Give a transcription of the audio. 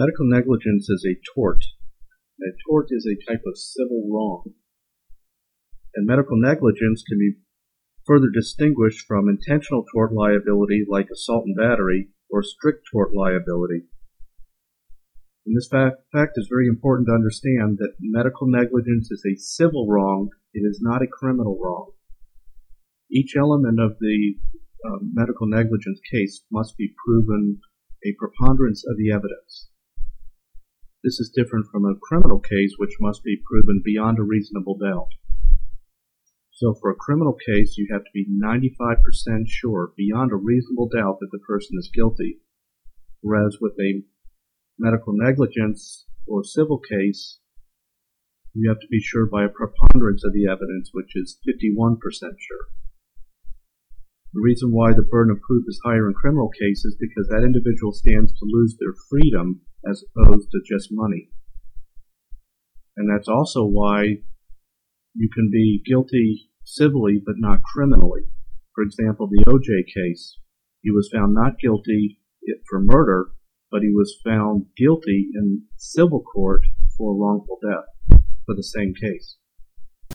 Medical negligence is a tort. A tort is a type of civil wrong. And medical negligence can be further distinguished from intentional tort liability like assault and battery or strict tort liability. And this fact, fact is very important to understand that medical negligence is a civil wrong, it is not a criminal wrong. Each element of the uh, medical negligence case must be proven a preponderance of the evidence. This is different from a criminal case which must be proven beyond a reasonable doubt. So for a criminal case, you have to be 95% sure, beyond a reasonable doubt, that the person is guilty. Whereas with a medical negligence or civil case, you have to be sure by a preponderance of the evidence, which is 51% sure. The reason why the burden of proof is higher in criminal cases because that individual stands to lose their freedom as opposed to just money. And that's also why you can be guilty civilly but not criminally. For example, the OJ case, he was found not guilty for murder, but he was found guilty in civil court for wrongful death for the same case.